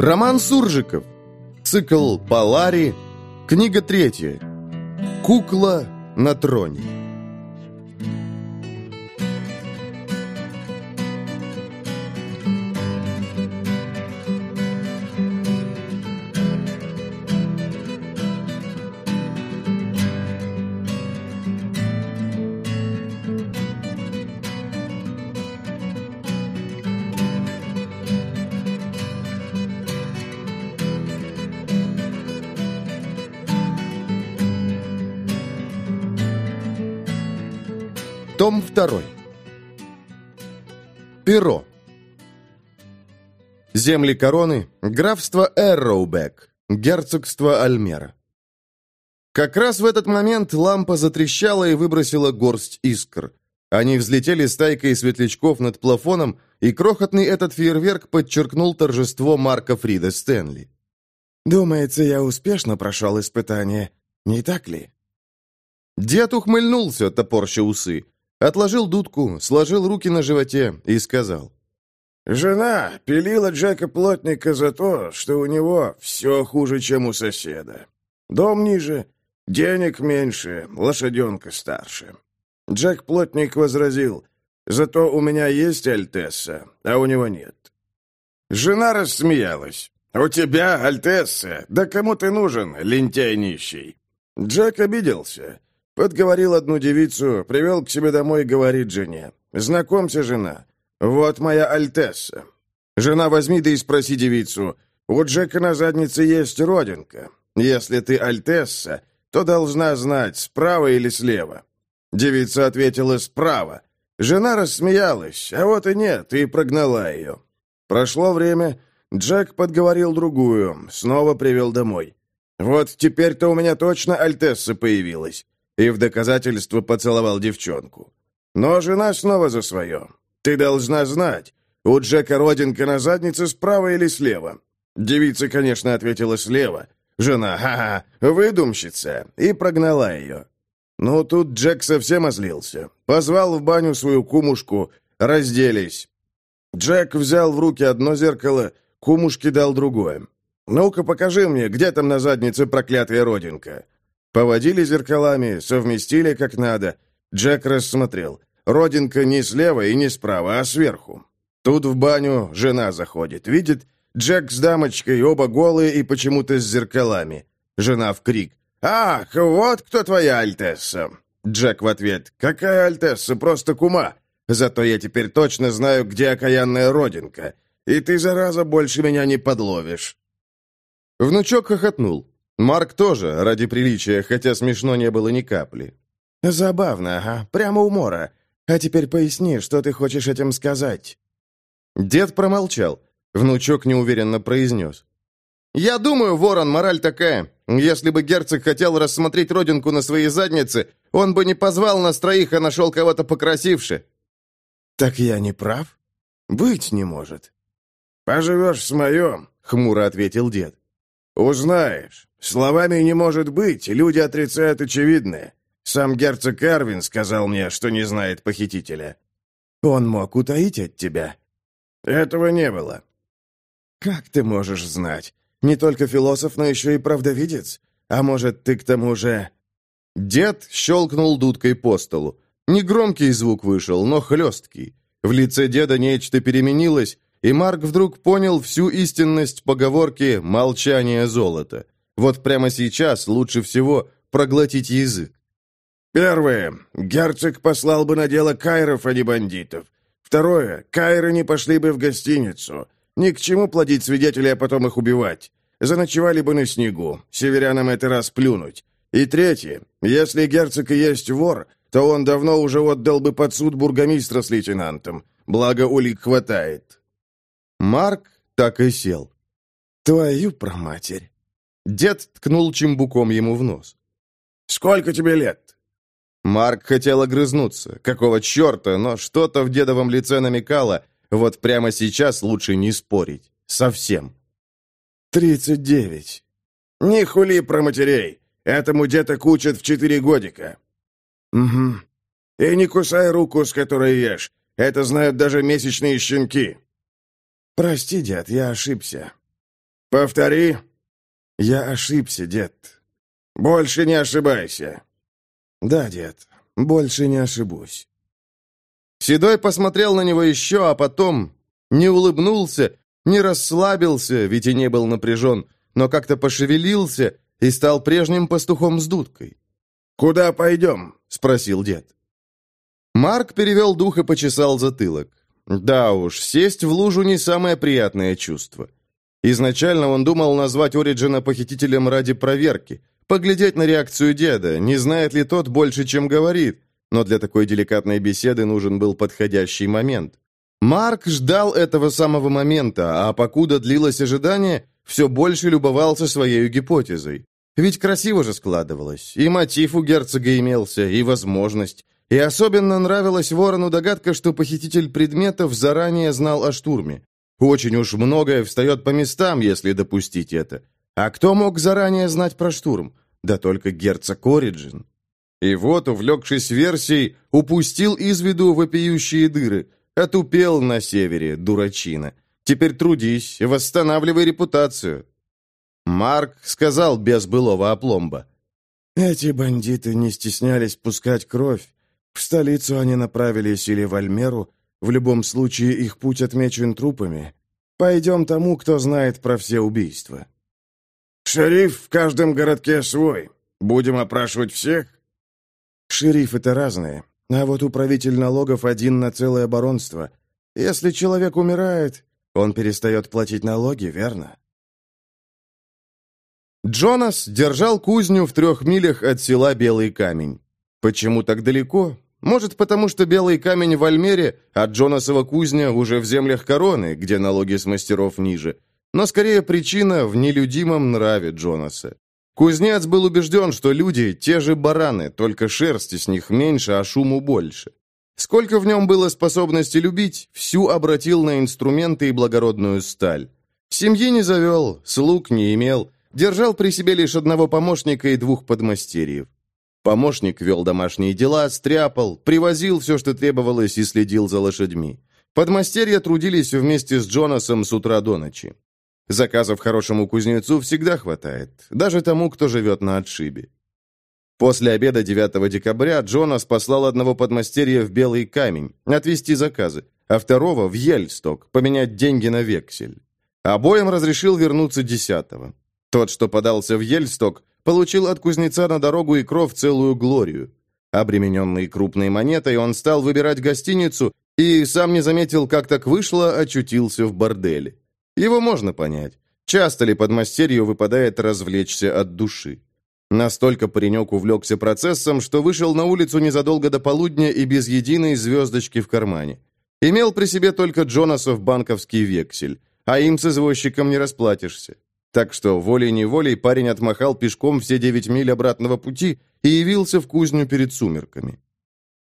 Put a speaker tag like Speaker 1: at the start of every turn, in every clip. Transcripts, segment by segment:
Speaker 1: Роман Суржиков. Цикл «Полари». Книга третья. «Кукла на троне». Земли короны, графство Эрроубек, герцогство Альмера. Как раз в этот момент лампа затрещала и выбросила горсть искр. Они взлетели стайкой светлячков над плафоном, и крохотный этот фейерверк подчеркнул торжество Марка Фрида Стэнли.
Speaker 2: «Думается, я успешно прошел испытание, не так ли?»
Speaker 1: Дед ухмыльнулся, топорща усы. Отложил дудку, сложил руки на животе и сказал.
Speaker 2: «Жена пилила Джека Плотника за то, что у него все хуже, чем у соседа. Дом ниже, денег меньше, лошаденка старше». Джек Плотник возразил, «Зато у меня есть Альтесса, а у него нет». Жена рассмеялась. «У тебя Альтесса? Да кому ты нужен, лентяй нищий?» Джек обиделся. Подговорил одну девицу, привел к себе домой и говорит жене. «Знакомься, жена, вот моя Альтесса». «Жена, возьми да и спроси девицу, у Джека на заднице есть родинка. Если ты Альтесса, то должна знать, справа или слева». Девица ответила «справа». Жена рассмеялась, а вот и нет, и прогнала ее. Прошло время, Джек подговорил другую, снова привел домой. «Вот теперь-то у меня точно Альтесса появилась и в доказательство поцеловал девчонку. Но жена снова за свое. Ты должна знать, у Джека родинка на заднице справа или слева. Девица, конечно, ответила слева. Жена, ха-ха, выдумщица, и прогнала ее. Ну, тут Джек совсем озлился. Позвал в баню свою кумушку, разделись. Джек взял в руки одно зеркало, кумушке дал другое. «Ну-ка, покажи мне, где там на заднице проклятая родинка?» Поводили зеркалами, совместили как надо. Джек рассмотрел. Родинка не слева и не справа, а сверху. Тут в баню жена заходит. Видит, Джек с дамочкой, оба голые и почему-то с зеркалами. Жена в крик. «Ах, вот кто твоя Альтесса!» Джек в ответ. «Какая Альтесса? Просто кума! Зато я теперь точно знаю, где окаянная родинка. И ты, зараза, больше меня не подловишь!»
Speaker 1: Внучок хохотнул. Марк тоже, ради приличия, хотя смешно не было ни капли.
Speaker 2: «Забавно, ага, прямо умора. А теперь поясни, что ты хочешь этим сказать?»
Speaker 1: Дед промолчал. Внучок неуверенно произнес. «Я думаю, ворон, мораль такая. Если бы герцог хотел рассмотреть родинку на своей заднице, он бы не позвал нас троих, а нашел кого-то покрасивше».
Speaker 2: «Так я не прав? Быть не может». «Поживешь с моем», — хмуро ответил дед. «Узнаешь. Словами не может быть, люди отрицают очевидное. Сам герцог Эрвин сказал мне, что не знает похитителя». «Он мог утаить от тебя?» «Этого не было». «Как ты можешь знать? Не только философ, но еще и правдовидец? А может, ты к тому же...»
Speaker 1: Дед щелкнул дудкой по столу. Негромкий звук вышел, но хлесткий. В лице деда нечто переменилось, и Марк вдруг понял всю истинность поговорки «молчание золота». Вот прямо сейчас лучше всего проглотить язык.
Speaker 2: Первое. Герцог послал бы на дело кайров, а не бандитов. Второе. Кайры не пошли бы в гостиницу. Ни к чему плодить свидетелей, а потом их убивать. Заночевали бы на снегу. Северянам это раз плюнуть. И третье. Если герцог и есть вор, то он давно уже отдал бы под суд бургомистра с лейтенантом. Благо, улик хватает.
Speaker 1: Марк так и сел.
Speaker 2: «Твою проматерь!»
Speaker 1: Дед ткнул чембуком ему в нос.
Speaker 2: «Сколько тебе лет?»
Speaker 1: Марк хотел огрызнуться. Какого черта, но что-то в дедовом лице намекало. Вот прямо сейчас лучше не спорить. Совсем.
Speaker 2: «Тридцать девять». «Не хули про матерей. Этому деток учат в четыре годика». «Угу. И не кусай руку, с которой ешь. Это знают даже месячные щенки». «Прости, дед, я ошибся». «Повтори».
Speaker 1: «Я ошибся, дед».
Speaker 2: «Больше не ошибайся».
Speaker 1: «Да, дед, больше не ошибусь». Седой посмотрел на него еще, а потом не улыбнулся, не расслабился, ведь и не был напряжен, но как-то пошевелился и стал прежним пастухом с дудкой.
Speaker 2: «Куда пойдем?»
Speaker 1: — спросил дед. Марк перевел дух и почесал затылок. Да уж, сесть в лужу не самое приятное чувство. Изначально он думал назвать Ориджина похитителем ради проверки, поглядеть на реакцию деда, не знает ли тот больше, чем говорит, но для такой деликатной беседы нужен был подходящий момент. Марк ждал этого самого момента, а покуда длилось ожидание, все больше любовался своей гипотезой. Ведь красиво же складывалось, и мотив у герцога имелся, и возможность, и особенно нравилась Ворону догадка, что похититель предметов заранее знал о штурме. Очень уж многое встает по местам, если допустить это. А кто мог заранее знать про штурм? Да только герцог Ориджин. И вот, увлекшись версией, упустил из виду вопиющие дыры. Отупел на севере, дурачина. Теперь трудись, восстанавливай репутацию. Марк сказал без былого опломба. Эти бандиты не стеснялись пускать кровь, в столицу они направились или в Альмеру, в любом случае их путь отмечен трупами. Пойдем тому, кто знает про все убийства.
Speaker 2: Шериф в каждом городке свой. Будем опрашивать всех?
Speaker 1: Шерифы-то разные, а вот управитель налогов один на целое баронство. Если человек умирает, он перестает платить налоги, верно? Джонас держал кузню в трех милях от села Белый Камень. Почему так далеко? Может, потому что белый камень в Альмере, а Джонасова кузня уже в землях короны, где налоги с мастеров ниже. Но скорее причина в нелюдимом нраве Джонаса. Кузнец был убежден, что люди – те же бараны, только шерсти с них меньше, а шуму больше. Сколько в нем было способности любить, всю обратил на инструменты и благородную сталь. Семьи не завел, слуг не имел, держал при себе лишь одного помощника и двух подмастерьев. Помощник вел домашние дела, стряпал, привозил все, что требовалось, и следил за лошадьми. Подмастерья трудились вместе с Джонасом с утра до ночи. Заказов хорошему кузнецу всегда хватает, даже тому, кто живет на отшибе. После обеда 9 декабря Джонас послал одного подмастерья в Белый камень, отвезти заказы, а второго в Ельсток, поменять деньги на вексель. Обоим разрешил вернуться 10 -го. Тот, что подался в Ельсток, получил от кузнеца на дорогу и кров целую глорию. Обремененный крупной монетой, он стал выбирать гостиницу и, сам не заметил, как так вышло, очутился в борделе. Его можно понять. Часто ли подмастерью выпадает развлечься от души? Настолько паренек увлекся процессом, что вышел на улицу незадолго до полудня и без единой звездочки в кармане. Имел при себе только Джонасов банковский вексель, а им с извозчиком не расплатишься. Так что волей-неволей парень отмахал пешком все девять миль обратного пути и явился в кузню перед сумерками.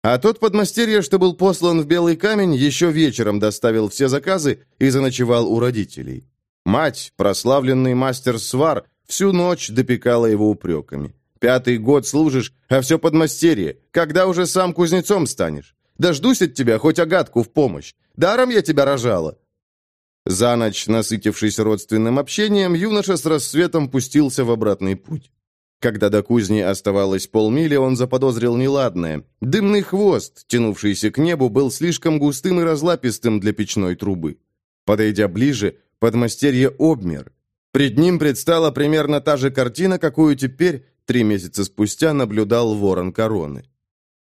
Speaker 1: А тот подмастерье, что был послан в Белый камень, еще вечером доставил все заказы и заночевал у родителей. Мать, прославленный мастер свар, всю ночь допекала его упреками. «Пятый год служишь, а все подмастерье. Когда уже сам кузнецом станешь? Дождусь от тебя хоть огадку в помощь. Даром я тебя рожала. За ночь, насытившись родственным общением, юноша с рассветом пустился в обратный путь. Когда до кузни оставалось полмили, он заподозрил неладное. Дымный хвост, тянувшийся к небу, был слишком густым и разлапистым для печной трубы. Подойдя ближе, подмастерье обмер. Пред ним предстала примерно та же картина, какую теперь, три месяца спустя, наблюдал ворон короны.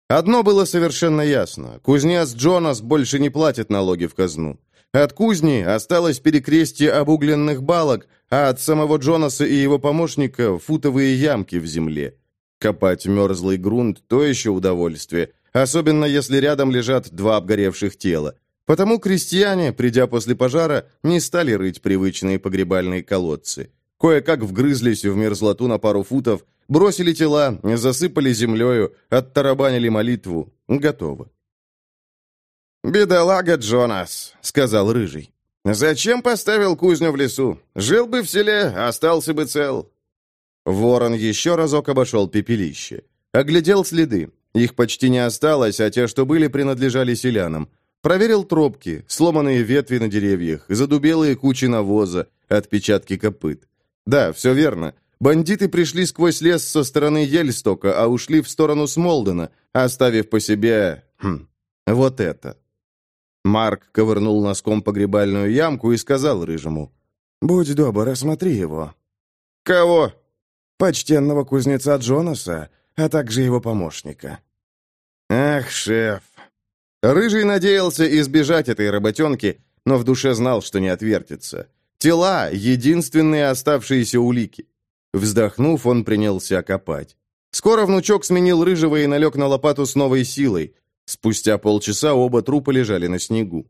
Speaker 1: Одно было совершенно ясно. Кузнец Джонас больше не платит налоги в казну. От кузни осталось перекрестие обугленных балок, а от самого Джонаса и его помощника футовые ямки в земле. Копать мерзлый грунт – то еще удовольствие, особенно если рядом лежат два обгоревших тела. Потому крестьяне, придя после пожара, не стали рыть привычные погребальные колодцы. Кое-как вгрызлись в мерзлоту на пару футов, бросили тела, засыпали землею, оттарабанили молитву. Готово.
Speaker 2: «Бедолага Джонас», — сказал Рыжий. «Зачем поставил кузню в лесу? Жил бы в селе, остался бы цел».
Speaker 1: Ворон еще разок обошел пепелище. Оглядел следы. Их почти не осталось, а те, что были, принадлежали селянам. Проверил тропки, сломанные ветви на деревьях, задубелые кучи навоза, отпечатки копыт. Да, все верно. Бандиты пришли сквозь лес со стороны Ельстока, а ушли в сторону Смолдена, оставив по себе... Хм, вот это. Марк ковырнул носком погребальную ямку и сказал Рыжему.
Speaker 2: «Будь добр, осмотри его».
Speaker 1: «Кого?»
Speaker 2: «Почтенного кузнеца Джонаса, а также его помощника».
Speaker 1: «Ах, шеф!» Рыжий надеялся избежать этой работенки, но в душе знал, что не отвертится. Тела — единственные оставшиеся улики. Вздохнув, он принялся копать. Скоро внучок сменил рыжего и налег на лопату с новой силой. Спустя полчаса оба трупа лежали на снегу.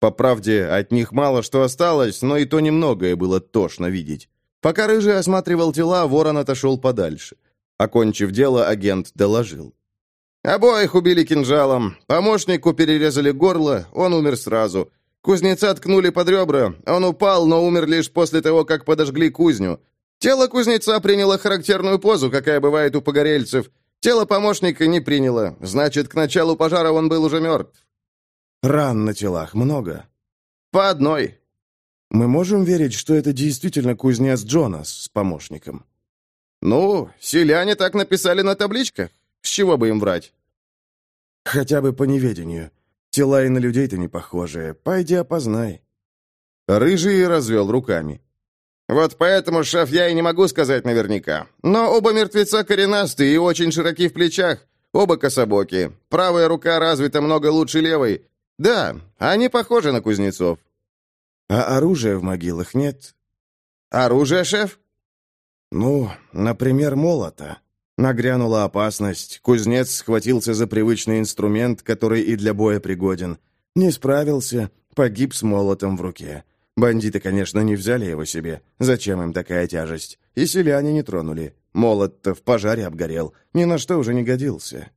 Speaker 1: По правде, от них мало что осталось, но и то немногое было тошно видеть. Пока Рыжий осматривал тела, ворон отошел подальше. Окончив дело, агент доложил. «Обоих убили кинжалом. Помощнику перерезали горло, он умер сразу. Кузнеца ткнули под ребра. Он упал, но умер лишь после того, как подожгли кузню. Тело кузнеца приняло характерную позу, какая бывает у погорельцев. Тело помощника не приняло. Значит, к началу пожара он был уже мертв.
Speaker 2: Ран на телах много?
Speaker 1: По одной.
Speaker 2: Мы можем верить, что это действительно кузнец Джонас с помощником?
Speaker 1: Ну, селяне так написали на табличках. С чего бы им врать?
Speaker 2: Хотя бы по неведению. Тела и на людей-то не похожие. Пойди опознай.
Speaker 1: Рыжий развел руками. Вот поэтому, шеф, я и не могу сказать наверняка. Но оба мертвеца коренастые и очень широки в плечах. Оба кособоки. Правая рука развита много лучше левой. Да, они похожи на кузнецов.
Speaker 2: А оружия в могилах нет?
Speaker 1: Оружие, шеф?
Speaker 2: Ну, например, молота. Нагрянула опасность. Кузнец схватился за привычный инструмент, который и для боя пригоден. Не справился, погиб с молотом в руке. Бандиты, конечно, не взяли его себе. Зачем им такая тяжесть? И селяне не тронули. Молот-то в пожаре обгорел. Ни на что уже не годился.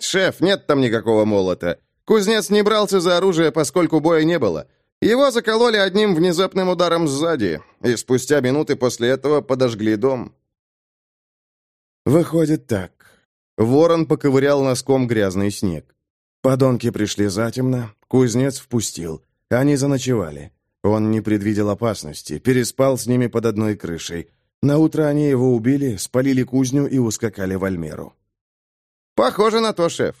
Speaker 1: «Шеф, нет там никакого молота. Кузнец не брался за оружие, поскольку боя не было. Его закололи одним внезапным ударом сзади, и спустя минуты после этого подожгли дом».
Speaker 2: «Выходит так».
Speaker 1: Ворон поковырял носком грязный снег.
Speaker 2: Подонки пришли затемно, кузнец впустил. Они заночевали. Он не предвидел опасности, переспал с ними под одной крышей. На утро они его убили, спалили кузню и ускакали в Альмеру.
Speaker 1: «Похоже на то, шеф».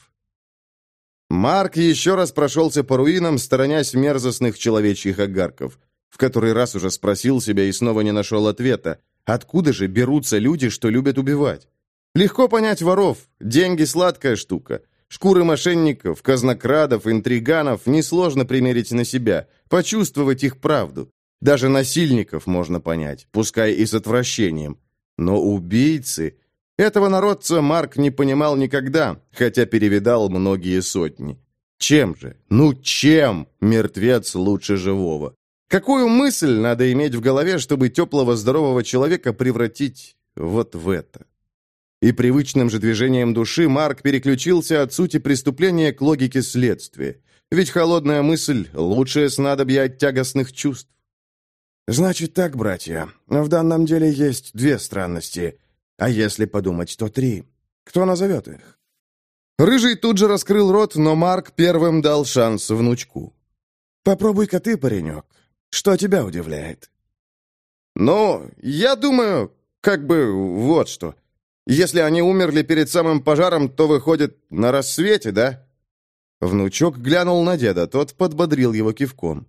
Speaker 1: Марк еще раз прошелся по руинам, сторонясь мерзостных человечьих огарков. В который раз уже спросил себя и снова не нашел ответа. Откуда же берутся люди, что любят убивать? Легко понять воров. Деньги – сладкая штука. Шкуры мошенников, казнокрадов, интриганов несложно примерить на себя, почувствовать их правду. Даже насильников можно понять, пускай и с отвращением. Но убийцы... Этого народца Марк не понимал никогда, хотя перевидал многие сотни. Чем же? Ну чем мертвец лучше живого? Какую мысль надо иметь в голове, чтобы теплого здорового человека превратить вот в это? И привычным же движением души Марк переключился от сути преступления к логике следствия. Ведь холодная мысль — лучшее снадобье от тягостных чувств.
Speaker 2: «Значит так, братья, в данном деле есть две странности. А если подумать, то три. Кто назовет их?»
Speaker 1: Рыжий тут же раскрыл рот, но Марк первым дал шанс внучку.
Speaker 2: «Попробуй-ка ты, паренек. Что тебя удивляет?»
Speaker 1: «Ну, я думаю, как бы вот что. Если они умерли перед самым пожаром, то выходит на рассвете, да?» Внучок глянул на деда, тот подбодрил его кивком.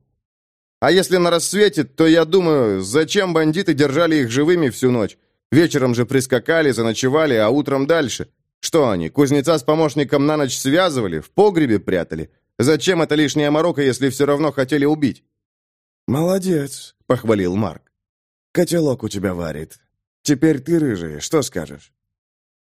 Speaker 1: «А если на рассвете, то я думаю, зачем бандиты держали их живыми всю ночь? Вечером же прискакали, заночевали, а утром дальше. Что они, кузнеца с помощником на ночь связывали, в погребе прятали? Зачем это лишняя морока, если все равно хотели убить?»
Speaker 2: «Молодец», — похвалил Марк. «Котелок у тебя варит. Теперь ты, рыжий, что скажешь?»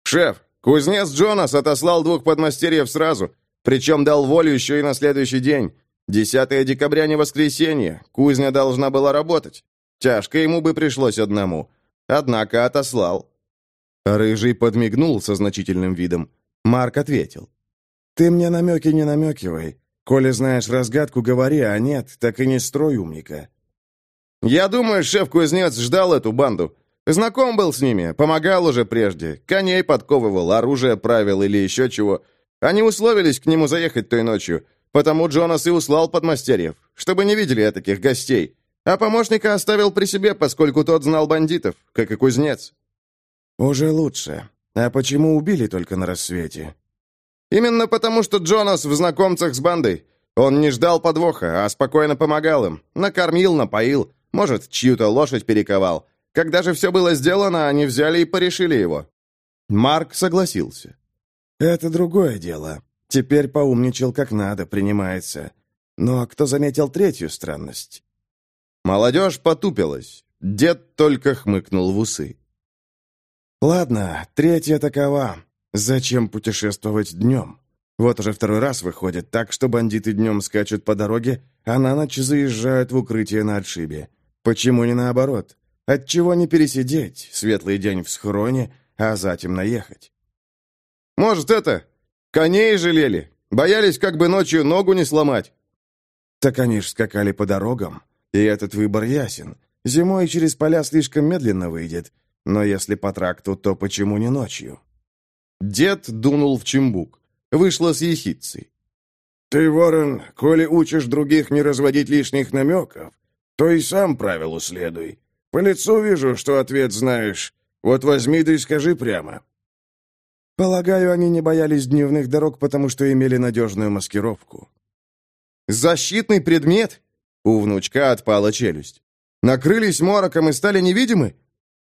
Speaker 1: «Шеф, кузнец Джонас отослал двух подмастерьев сразу, причем дал волю еще и на следующий день. 10 декабря не воскресенье, кузня должна была работать. Тяжко ему бы пришлось одному. Однако отослал». Рыжий подмигнул со значительным видом. Марк ответил.
Speaker 2: «Ты мне намеки не намекивай. Коли знаешь разгадку, говори, а нет, так и не строй умника».
Speaker 1: «Я думаю, шеф-кузнец ждал эту банду. Знаком был с ними, помогал уже прежде. Коней подковывал, оружие правил или еще чего. Они условились к нему заехать той ночью, потому Джонас и услал подмастерьев, чтобы не видели таких гостей. А помощника оставил при себе, поскольку тот знал бандитов, как и кузнец».
Speaker 2: «Уже лучше. А почему убили только на рассвете?»
Speaker 1: «Именно потому, что Джонас в знакомцах с бандой. Он не ждал подвоха, а спокойно помогал им. Накормил, напоил, может, чью-то лошадь перековал. Когда же все было сделано, они взяли и порешили его». Марк согласился.
Speaker 2: «Это другое дело. Теперь поумничал как надо, принимается. Ну а кто заметил третью странность?»
Speaker 1: Молодежь потупилась. Дед только хмыкнул в усы.
Speaker 2: «Ладно, третья такова. Зачем путешествовать днем? Вот уже второй раз выходит так, что бандиты днем скачут по дороге, а на ночь заезжают в укрытие на отшибе. Почему не наоборот? Отчего не пересидеть, светлый день в схроне, а затем наехать?
Speaker 1: Может, это? Коней жалели? Боялись, как бы ночью ногу не сломать?
Speaker 2: Так они ж скакали по дорогам, и этот выбор ясен. Зимой через поля слишком медленно выйдет, но если по тракту, то почему не ночью?
Speaker 1: Дед дунул в чембук. Вышла с ехидцей.
Speaker 2: «Ты, ворон, коли учишь других не разводить лишних намеков, то и сам правилу следуй. По лицу вижу, что ответ знаешь. Вот возьми да и скажи прямо». Полагаю, они не боялись дневных дорог, потому что имели надежную маскировку.
Speaker 1: «Защитный предмет?» У внучка отпала челюсть. «Накрылись мороком и стали невидимы?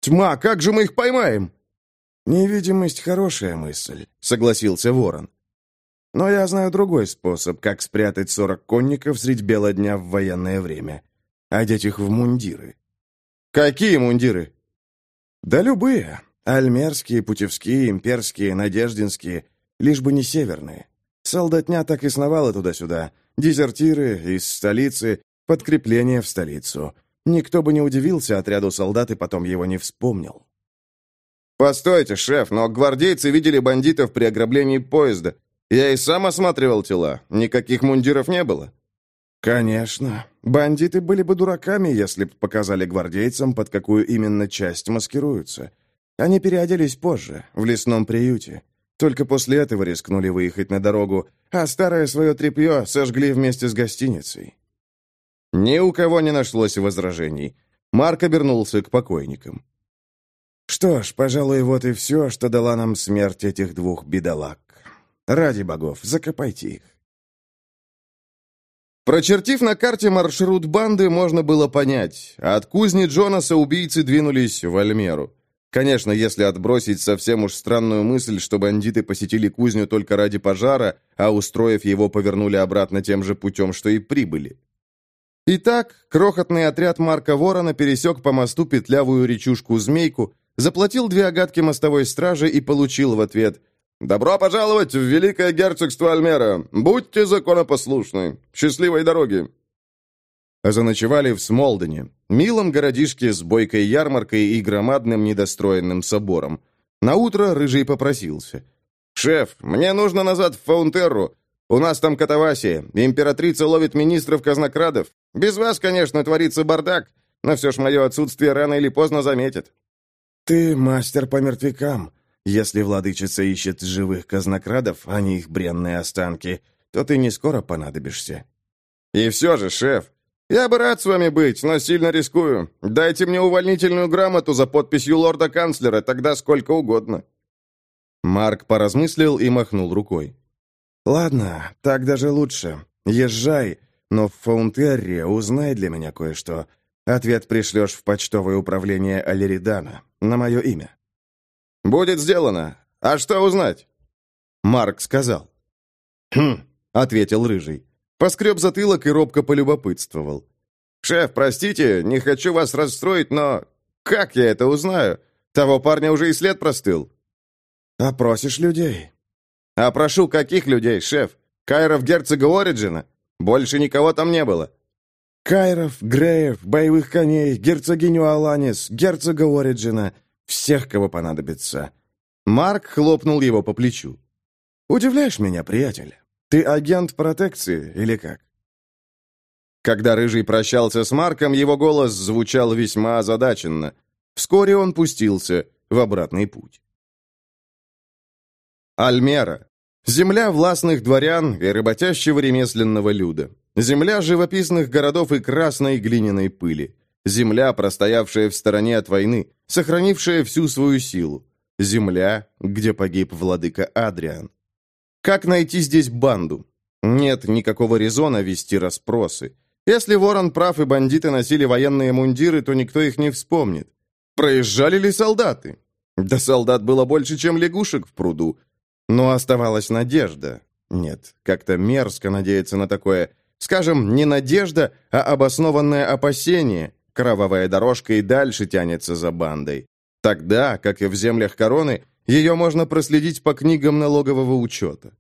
Speaker 1: Тьма, как же мы их поймаем?»
Speaker 2: «Невидимость — хорошая мысль», — согласился ворон. Но я знаю другой способ, как спрятать сорок конников средь бела дня в военное время. Одеть их в мундиры.
Speaker 1: Какие мундиры?
Speaker 2: Да любые. Альмерские, путевские, имперские, надеждинские. Лишь бы не северные. Солдатня так и сновала туда-сюда. Дезертиры из столицы, подкрепление в столицу. Никто бы не удивился отряду солдат и потом его не вспомнил.
Speaker 1: «Постойте, шеф, но гвардейцы видели бандитов при ограблении поезда. Я и сам осматривал тела. Никаких мундиров не было».
Speaker 2: «Конечно. Бандиты были бы дураками, если бы показали гвардейцам, под какую именно часть маскируются. Они переоделись позже, в лесном приюте. Только после этого рискнули выехать на дорогу, а старое свое тряпье сожгли вместе с гостиницей».
Speaker 1: Ни у кого не нашлось возражений. Марк обернулся к покойникам.
Speaker 2: «Что ж, пожалуй, вот и все, что дала нам смерть этих двух бедолаг». Ради богов, закопайте их.
Speaker 1: Прочертив на карте маршрут банды, можно было понять. От кузни Джонаса убийцы двинулись в Альмеру. Конечно, если отбросить совсем уж странную мысль, что бандиты посетили кузню только ради пожара, а устроив его, повернули обратно тем же путем, что и прибыли. Итак, крохотный отряд Марка Ворона пересек по мосту петлявую речушку Змейку, заплатил две огадки мостовой стражи и получил в ответ – «Добро пожаловать в Великое Герцогство Альмера! Будьте законопослушны! Счастливой дороги!» Заночевали в Смолдене, милом городишке с бойкой ярмаркой и громадным недостроенным собором. Наутро Рыжий попросился. «Шеф, мне нужно назад в Фаунтерру. У нас там катавасия. Императрица ловит министров-казнокрадов. Без вас, конечно, творится бардак, но все ж мое отсутствие рано или поздно заметят».
Speaker 2: «Ты мастер по мертвякам», если владычица ищет живых казнокрадов, а не их бренные останки, то ты не скоро понадобишься».
Speaker 1: «И все же, шеф, я бы рад с вами быть, но сильно рискую. Дайте мне увольнительную грамоту за подписью лорда-канцлера, тогда сколько угодно». Марк поразмыслил и махнул рукой.
Speaker 2: «Ладно, так даже лучше. Езжай, но в Фаунтерре узнай для меня кое-что. Ответ пришлешь в почтовое управление Алеридана на мое имя».
Speaker 1: «Будет сделано. А что узнать?» Марк сказал. «Хм», — ответил Рыжий. Поскреб затылок и робко полюбопытствовал. «Шеф, простите, не хочу вас расстроить, но... Как я это узнаю? Того парня уже и след простыл».
Speaker 2: «Опросишь людей?»
Speaker 1: «Опрошу каких людей, шеф? Кайров герцога Ориджина? Больше никого там не было».
Speaker 2: «Кайров, Греев, боевых коней, герцогиню Аланис, герцога Ориджина, всех, кого понадобится».
Speaker 1: Марк хлопнул его по плечу.
Speaker 2: «Удивляешь меня, приятель. Ты агент протекции или как?»
Speaker 1: Когда Рыжий прощался с Марком, его голос звучал весьма озадаченно. Вскоре он пустился в обратный путь. Альмера. Земля властных дворян и работящего ремесленного люда. Земля живописных городов и красной глиняной пыли. Земля, простоявшая в стороне от войны, сохранившая всю свою силу. Земля, где погиб владыка Адриан. Как найти здесь банду? Нет никакого резона вести расспросы. Если Ворон прав и бандиты носили военные мундиры, то никто их не вспомнит. Проезжали ли солдаты? Да солдат было больше, чем лягушек в пруду. Но оставалась надежда. Нет, как-то мерзко надеяться на такое. Скажем, не надежда, а обоснованное опасение. Кровавая дорожка и дальше тянется за бандой. Тогда, как и в землях короны, ее можно проследить по книгам налогового учета.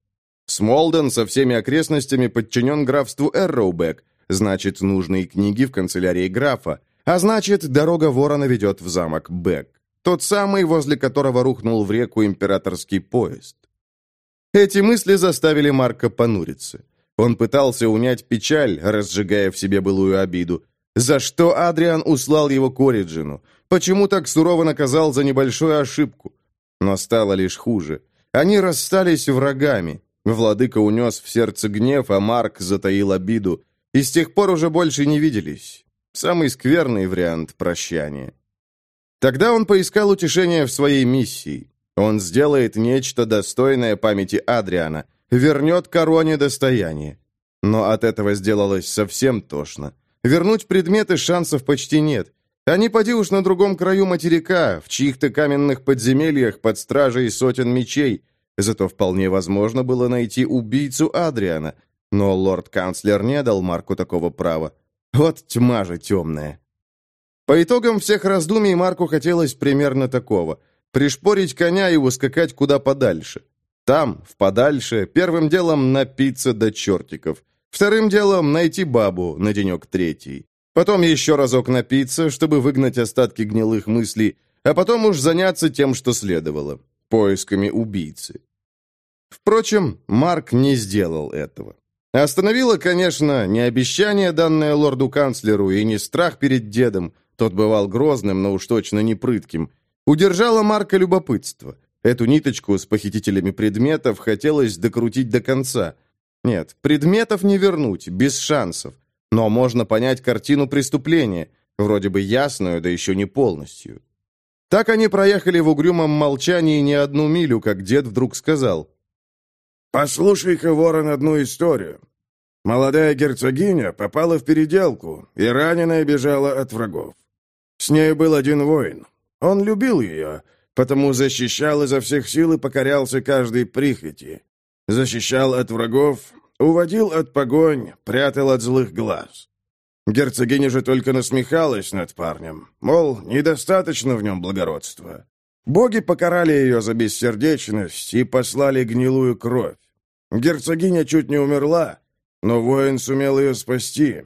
Speaker 1: Смолден со всеми окрестностями подчинен графству Эрроубек, значит, нужные книги в канцелярии графа, а значит, дорога ворона ведет в замок Бек, тот самый, возле которого рухнул в реку императорский поезд. Эти мысли заставили Марка понуриться. Он пытался унять печаль, разжигая в себе былую обиду. За что Адриан услал его к Ориджину? Почему так сурово наказал за небольшую ошибку? Но стало лишь хуже. Они расстались врагами. Владыка унес в сердце гнев, а Марк затаил обиду. И с тех пор уже больше не виделись. Самый скверный вариант прощания. Тогда он поискал утешения в своей миссии. Он сделает нечто достойное памяти Адриана, вернет короне достояние. Но от этого сделалось совсем тошно. Вернуть предметы шансов почти нет. Они поди уж на другом краю материка, в чьих-то каменных подземельях под стражей сотен мечей. Зато вполне возможно было найти убийцу Адриана. Но лорд-канцлер не дал Марку такого права. Вот тьма же темная. По итогам всех раздумий Марку хотелось примерно такого – пришпорить коня и ускакать куда подальше. Там, в подальше, первым делом напиться до чертиков. Вторым делом найти бабу на денек третий. Потом еще разок напиться, чтобы выгнать остатки гнилых мыслей, а потом уж заняться тем, что следовало – поисками убийцы. Впрочем, Марк не сделал этого. Остановило, конечно, не обещание, данное лорду-канцлеру, и не страх перед дедом, тот бывал грозным, но уж точно не прытким – Удержала Марка любопытство. Эту ниточку с похитителями предметов хотелось докрутить до конца. Нет, предметов не вернуть, без шансов. Но можно понять картину преступления, вроде бы ясную, да еще не полностью. Так они проехали в угрюмом молчании не одну милю, как дед вдруг сказал.
Speaker 2: «Послушай-ка, ворон, одну историю. Молодая герцогиня попала в переделку и раненая бежала от врагов. С ней был один воин. Он любил ее, потому защищал изо всех сил и покорялся каждой прихоти. Защищал от врагов, уводил от погонь, прятал от злых глаз. Герцогиня же только насмехалась над парнем, мол, недостаточно в нем благородства. Боги покарали ее за бессердечность и послали гнилую кровь. Герцогиня чуть не умерла, но воин сумел ее спасти.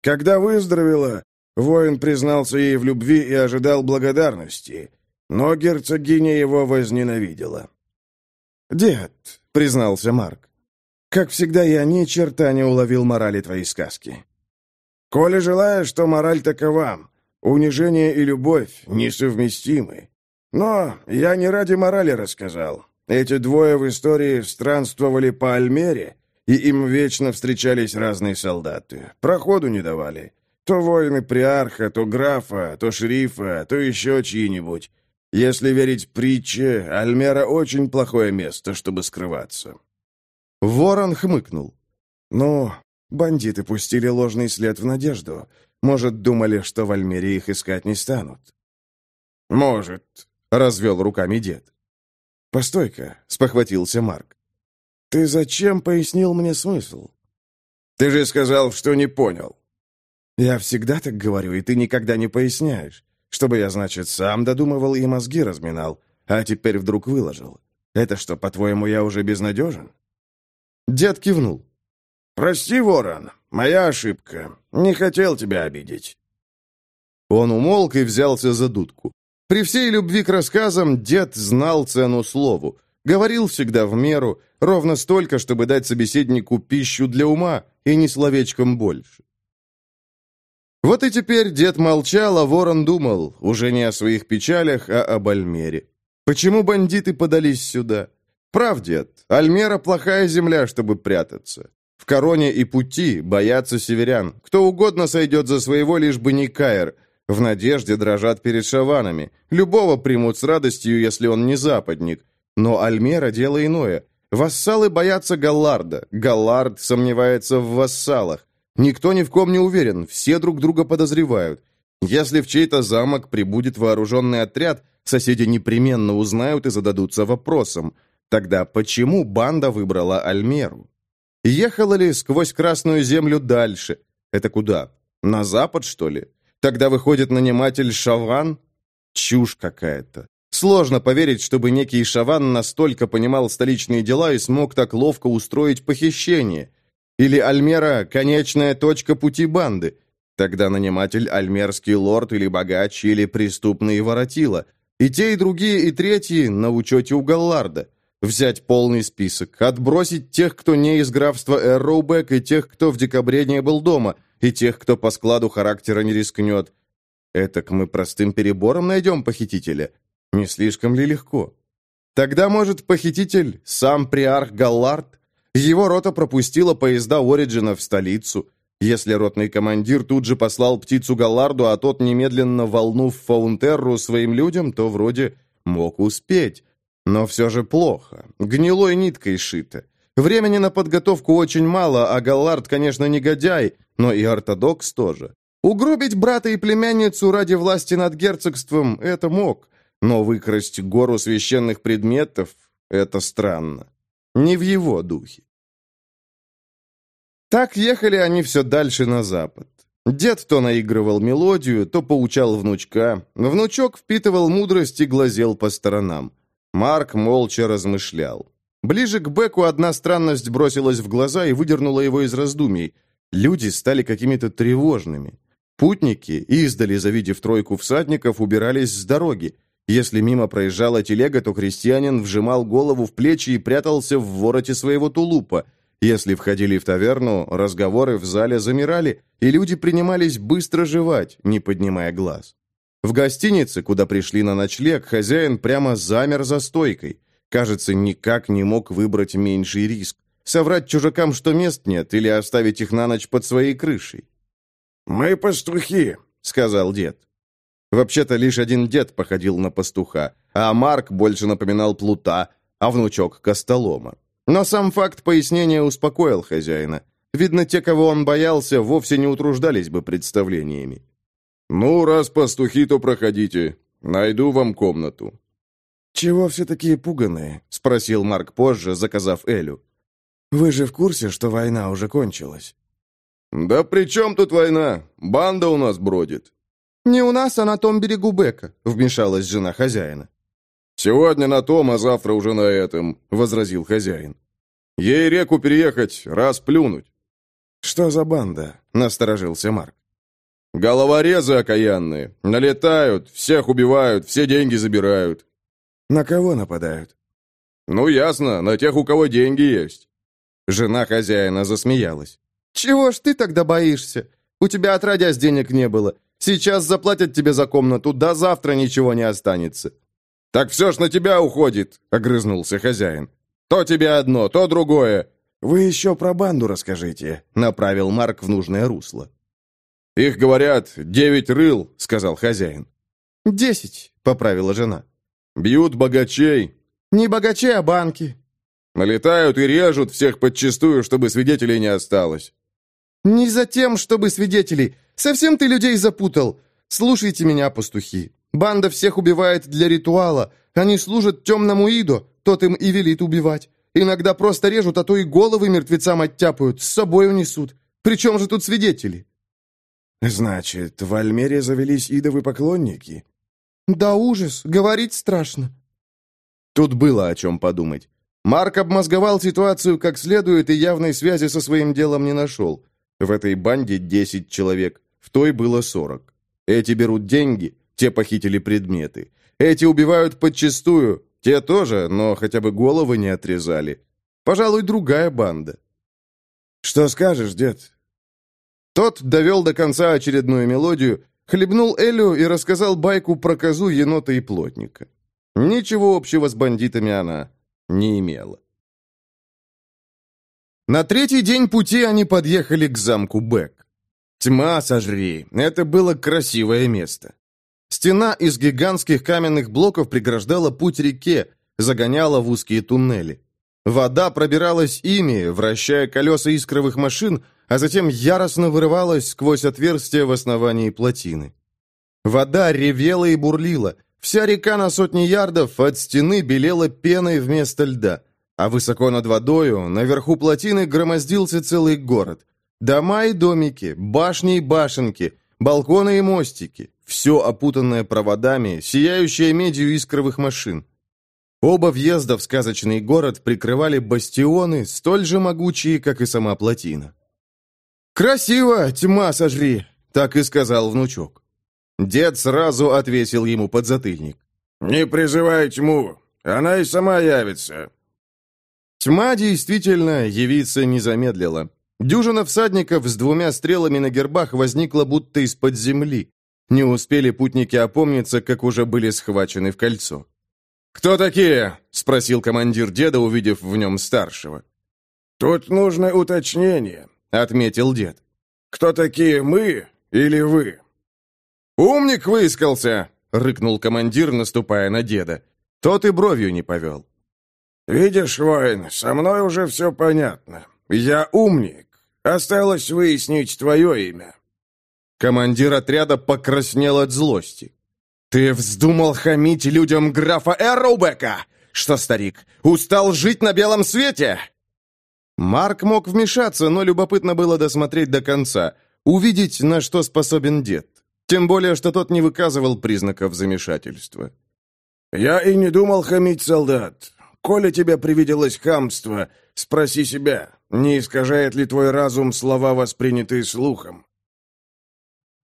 Speaker 2: Когда выздоровела, Воин признался ей в любви и ожидал благодарности, но герцогиня его возненавидела.
Speaker 1: «Дед», — признался Марк, — «как всегда я ни черта не уловил морали твоей сказки».
Speaker 2: «Коли желаешь, что мораль такова, унижение и любовь несовместимы. Но я не ради морали рассказал. Эти двое в истории странствовали по Альмере, и им вечно встречались разные солдаты. Проходу не давали. То воины приарха, то графа, то шерифа, то еще чьи-нибудь. Если верить притче, Альмера очень плохое место, чтобы скрываться».
Speaker 1: Ворон хмыкнул. «Ну, бандиты пустили ложный след в надежду. Может, думали, что в Альмере их искать не станут?»
Speaker 2: «Может», — развел руками дед.
Speaker 1: «Постой-ка», — спохватился Марк. «Ты зачем пояснил мне смысл?»
Speaker 2: «Ты же сказал, что не понял».
Speaker 1: «Я всегда так говорю, и ты никогда не поясняешь. Чтобы я, значит, сам додумывал и мозги разминал, а теперь вдруг выложил. Это что, по-твоему, я уже безнадежен?» Дед кивнул.
Speaker 2: «Прости, ворон, моя ошибка. Не хотел тебя обидеть».
Speaker 1: Он умолк и взялся за дудку. При всей любви к рассказам дед знал цену слову. Говорил всегда в меру, ровно столько, чтобы дать собеседнику пищу для ума, и не словечком больше. Вот и теперь дед молчал, а ворон думал, уже не о своих печалях, а об Альмере. Почему бандиты подались сюда? Прав, дед, Альмера плохая земля, чтобы прятаться. В Короне и Пути боятся северян. Кто угодно сойдет за своего, лишь бы не Каир. В надежде дрожат перед шаванами. Любого примут с радостью, если он не западник. Но Альмера – дело иное. Вассалы боятся Галларда. Галлард сомневается в вассалах. Никто ни в ком не уверен, все друг друга подозревают. Если в чей-то замок прибудет вооруженный отряд, соседи непременно узнают и зададутся вопросом. Тогда почему банда выбрала Альмеру? Ехала ли сквозь Красную Землю дальше? Это куда? На запад, что ли? Тогда выходит наниматель Шаван? Чушь какая-то. Сложно поверить, чтобы некий Шаван настолько понимал столичные дела и смог так ловко устроить похищение. Или Альмера – конечная точка пути банды. Тогда наниматель – альмерский лорд или богач, или преступный воротила. И те, и другие, и третьи на учете у Галларда. Взять полный список, отбросить тех, кто не из графства Эрроубек, и тех, кто в декабре не был дома, и тех, кто по складу характера не рискнет. Этак мы простым перебором найдем похитителя. Не слишком ли легко? Тогда, может, похититель сам приарх Галлард? Его рота пропустила поезда Ориджина в столицу. Если ротный командир тут же послал птицу Галларду, а тот немедленно волнув Фаунтерру своим людям, то вроде мог успеть. Но все же плохо. Гнилой ниткой шито. Времени на подготовку очень мало, а Галлард, конечно, негодяй, но и ортодокс тоже. Угробить брата и племянницу ради власти над герцогством – это мог, но выкрасть гору священных предметов – это странно. Не в его духе. Так ехали они все дальше на запад. Дед то наигрывал мелодию, то поучал внучка. Внучок впитывал мудрость и глазел по сторонам. Марк молча размышлял. Ближе к Беку одна странность бросилась в глаза и выдернула его из раздумий. Люди стали какими-то тревожными. Путники, издали завидев тройку всадников, убирались с дороги. Если мимо проезжала телега, то крестьянин вжимал голову в плечи и прятался в вороте своего тулупа. Если входили в таверну, разговоры в зале замирали, и люди принимались быстро жевать, не поднимая глаз. В гостинице, куда пришли на ночлег, хозяин прямо замер за стойкой. Кажется, никак не мог выбрать меньший риск. Соврать чужакам, что мест нет, или оставить их на ночь под своей крышей.
Speaker 2: «Мы пастухи», — сказал дед.
Speaker 1: Вообще-то лишь один дед походил на пастуха, а Марк больше напоминал плута, а внучок — костолома. Но сам факт пояснения успокоил хозяина. Видно, те, кого он боялся, вовсе не утруждались бы представлениями. «Ну, раз пастухи, то проходите. Найду вам комнату».
Speaker 2: «Чего все такие пуганые?» — спросил Марк позже, заказав Элю. «Вы же в курсе, что война уже кончилась?»
Speaker 1: «Да при чем тут война? Банда у нас бродит».
Speaker 3: «Не у нас, а на том берегу Бека», — вмешалась жена хозяина.
Speaker 1: «Сегодня на том, а завтра уже на этом», — возразил хозяин. «Ей реку переехать, раз плюнуть».
Speaker 2: «Что за банда?» — насторожился Марк.
Speaker 1: Головорезы окаянные. Налетают, всех убивают, все деньги забирают.
Speaker 2: На кого нападают?
Speaker 1: Ну, ясно, на тех, у кого деньги есть. Жена хозяина засмеялась.
Speaker 3: Чего ж ты тогда боишься? У тебя отродясь денег не было. Сейчас заплатят тебе за комнату, до завтра ничего не останется.
Speaker 1: Так все ж на тебя уходит, огрызнулся хозяин. То тебе одно, то другое.
Speaker 2: Вы еще про банду расскажите, направил Марк в нужное русло.
Speaker 1: «Их, говорят, девять рыл», — сказал хозяин.
Speaker 3: «Десять», — поправила жена.
Speaker 1: «Бьют богачей».
Speaker 3: «Не богачей, а банки».
Speaker 1: «Налетают и режут всех подчистую, чтобы свидетелей не осталось».
Speaker 3: «Не за тем, чтобы свидетелей. Совсем ты людей запутал. Слушайте меня, пастухи. Банда всех убивает для ритуала. Они служат темному Идо, тот им и велит убивать. Иногда просто режут, а то и головы мертвецам оттяпают, с собой унесут. Причем же тут свидетели?»
Speaker 2: «Значит, в Альмере завелись идовы поклонники?»
Speaker 3: «Да ужас, говорить страшно».
Speaker 1: Тут было о чем подумать. Марк обмозговал ситуацию как следует и явной связи со своим делом не нашел. В этой банде 10 человек, в той было 40. Эти берут деньги, те похитили предметы. Эти убивают подчистую, те тоже, но хотя бы головы не отрезали. Пожалуй, другая банда.
Speaker 2: «Что скажешь, дед?
Speaker 1: Тот довел до конца очередную мелодию, хлебнул Элю и рассказал байку про козу, енота и плотника. Ничего общего с бандитами она не имела. На третий день пути они подъехали к замку Бэк. Тьма сожри, это было красивое место. Стена из гигантских каменных блоков преграждала путь реке, загоняла в узкие туннели. Вода пробиралась ими, вращая колеса искровых машин, а затем яростно вырывалась сквозь отверстия в основании плотины. Вода ревела и бурлила. Вся река на сотни ярдов от стены белела пеной вместо льда, а высоко над водою, наверху плотины, громоздился целый город. Дома и домики, башни и башенки, балконы и мостики, все опутанное проводами, сияющее медью искровых машин. Оба въезда в сказочный город прикрывали бастионы, столь же могучие, как и сама плотина. «Красиво, тьма сожри!» — так и сказал внучок. Дед сразу отвесил ему подзатыльник.
Speaker 2: «Не призывай тьму, она и сама явится».
Speaker 1: Тьма действительно явиться не замедлила. Дюжина всадников с двумя стрелами на гербах возникла будто из-под земли. Не успели путники опомниться, как уже были схвачены в кольцо. «Кто такие?» — спросил командир деда, увидев в нем старшего.
Speaker 2: «Тут нужно уточнение», — отметил дед. «Кто такие мы или вы?»
Speaker 1: «Умник выискался!» — рыкнул командир, наступая на деда. Тот и бровью не повел.
Speaker 2: «Видишь, воин, со мной уже все понятно. Я умник. Осталось выяснить твое имя».
Speaker 1: Командир отряда покраснел от злости. «Ты вздумал хамить людям графа Эрроубека? Что, старик, устал жить на белом свете?» Марк мог вмешаться, но любопытно было досмотреть до конца, увидеть, на что способен дед. Тем более, что тот не выказывал признаков замешательства.
Speaker 2: «Я и не думал хамить солдат. Коли тебе привиделось хамство, спроси себя, не искажает ли твой разум слова, воспринятые слухом?»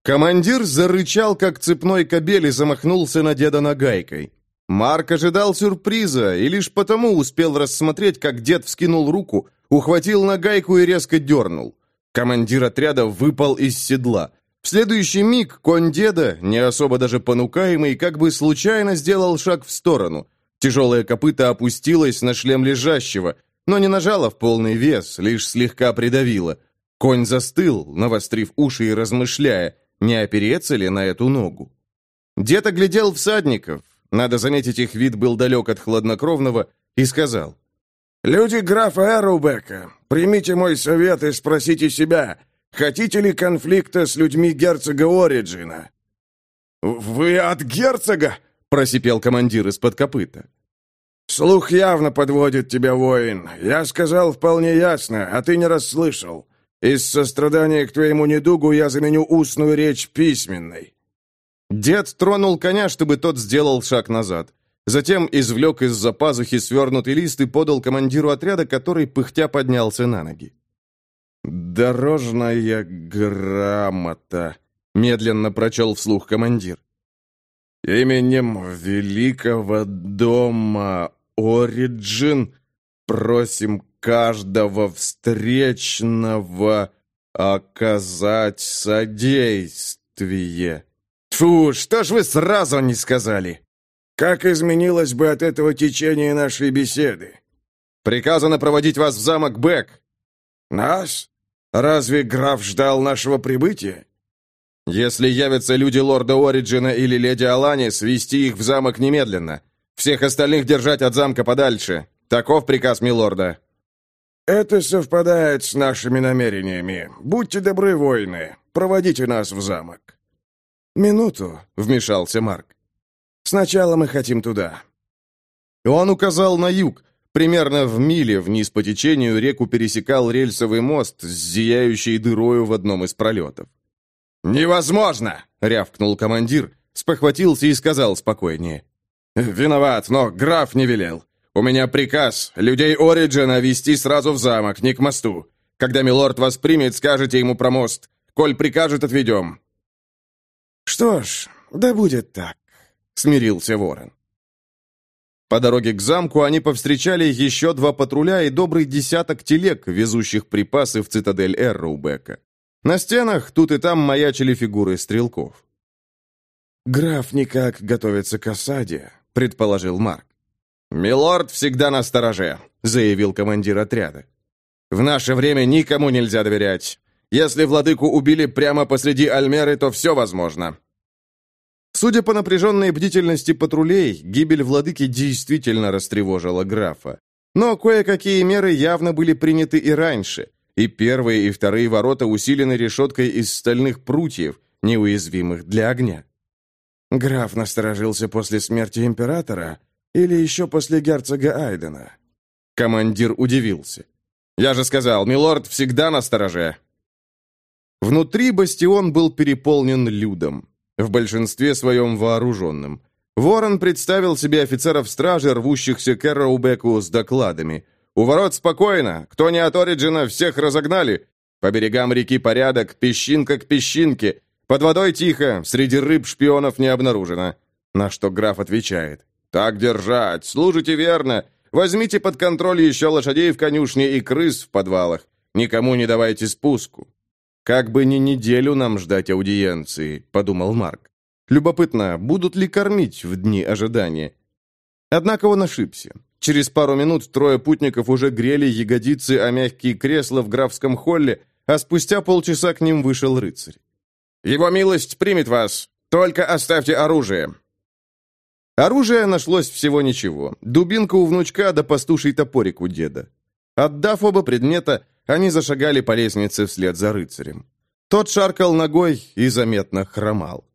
Speaker 1: Командир зарычал, как цепной кобель, и замахнулся на деда нагайкой. Марк ожидал сюрприза и лишь потому успел рассмотреть, как дед вскинул руку, ухватил нагайку и резко дернул. Командир отряда выпал из седла. В следующий миг конь деда, не особо даже понукаемый, как бы случайно сделал шаг в сторону. Тяжелое копыто опустилось на шлем лежащего, но не нажало в полный вес, лишь слегка придавило. Конь застыл, навострив уши и размышляя, не опереться ли на эту ногу. Дед оглядел всадников, надо заметить, их вид был далек от хладнокровного, и сказал,
Speaker 2: «Люди графа Эрубека, примите мой совет и спросите себя, хотите ли конфликта с людьми герцога Ориджина?»
Speaker 1: «Вы от герцога?» — просипел командир из-под копыта.
Speaker 2: «Слух явно подводит тебя, воин. Я сказал вполне ясно, а ты не расслышал. Из сострадания к твоему недугу я заменю устную речь письменной».
Speaker 1: Дед тронул коня, чтобы тот сделал шаг назад. Затем извлек из-за пазухи свернутый лист и подал командиру отряда, который пыхтя поднялся на ноги. «Дорожная грамота», — медленно прочел вслух командир. «Именем великого дома Ориджин просим каждого встречного оказать содействие». «Фу, что ж вы сразу не сказали?»
Speaker 2: «Как изменилось бы от этого течение нашей беседы?»
Speaker 1: «Приказано проводить вас в замок Бэк».
Speaker 2: «Нас? Разве граф ждал нашего прибытия?»
Speaker 1: «Если явятся люди лорда Ориджина или леди Алани, свести их в замок немедленно. Всех остальных держать от замка подальше. Таков приказ милорда».
Speaker 2: «Это совпадает с нашими намерениями. Будьте добры, воины. Проводите нас в замок».
Speaker 1: «Минуту», — вмешался Марк. «Сначала мы хотим туда». Он указал на юг. Примерно в миле вниз по течению реку пересекал рельсовый мост с зияющей дырою в одном из пролетов. «Невозможно!» — рявкнул командир, спохватился и сказал спокойнее. «Виноват, но граф не велел. У меня приказ людей Ориджина вести сразу в замок, не к мосту. Когда милорд вас примет, скажете ему про мост. Коль прикажет, отведем».
Speaker 3: «Что ж, да будет так», — смирился ворон.
Speaker 1: По дороге к замку они повстречали еще два патруля и добрый десяток телег, везущих припасы в цитадель Эрроубека. На стенах тут и там маячили фигуры стрелков.
Speaker 3: «Граф никак готовится к осаде», — предположил Марк.
Speaker 1: «Милорд всегда на стороже», — заявил командир отряда. В наше время никому нельзя доверять. Если владыку убили прямо посреди Альмеры, то все возможно». Судя по напряженной бдительности патрулей, гибель владыки действительно растревожила графа. Но кое-какие меры явно были приняты и раньше, и первые и вторые ворота усилены решеткой из стальных прутьев, неуязвимых для огня.
Speaker 2: Граф насторожился после смерти императора или еще после герцога Айдена?
Speaker 1: Командир удивился. «Я же сказал, милорд всегда на стороже». Внутри бастион был переполнен людом, в большинстве своем вооруженным. Ворон представил себе офицеров стражи, рвущихся к Эрроубеку с докладами. «У ворот спокойно. Кто не от Ориджина, всех разогнали. По берегам реки порядок, песчинка к песчинке. Под водой тихо, среди рыб шпионов не обнаружено». На что граф отвечает. «Так держать, служите верно. Возьмите под контроль еще лошадей в конюшне и крыс в подвалах. Никому не давайте спуску». «Как бы ни неделю нам ждать аудиенции», — подумал Марк. Любопытно, будут ли кормить в дни ожидания? Однако он ошибся. Через пару минут трое путников уже грели ягодицы о мягкие кресла в графском холле, а спустя полчаса к ним вышел рыцарь. «Его милость примет вас, только оставьте оружие». Оружия нашлось всего ничего. Дубинка у внучка да пастуший топорик у деда. Отдав оба предмета, они зашагали по лестнице вслед за рыцарем. Тот шаркал ногой и заметно хромал.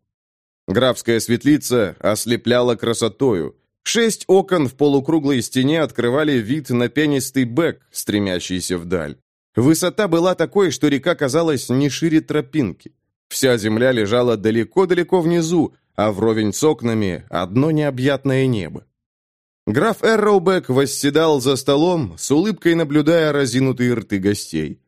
Speaker 1: Графская светлица ослепляла красотою. Шесть окон в полукруглой стене открывали вид на пенистый бэк, стремящийся вдаль. Высота была такой, что река казалась не шире тропинки. Вся земля лежала далеко-далеко внизу, а вровень с окнами одно необъятное небо. Граф Эрроубек восседал за столом, с улыбкой наблюдая разинутые рты гостей.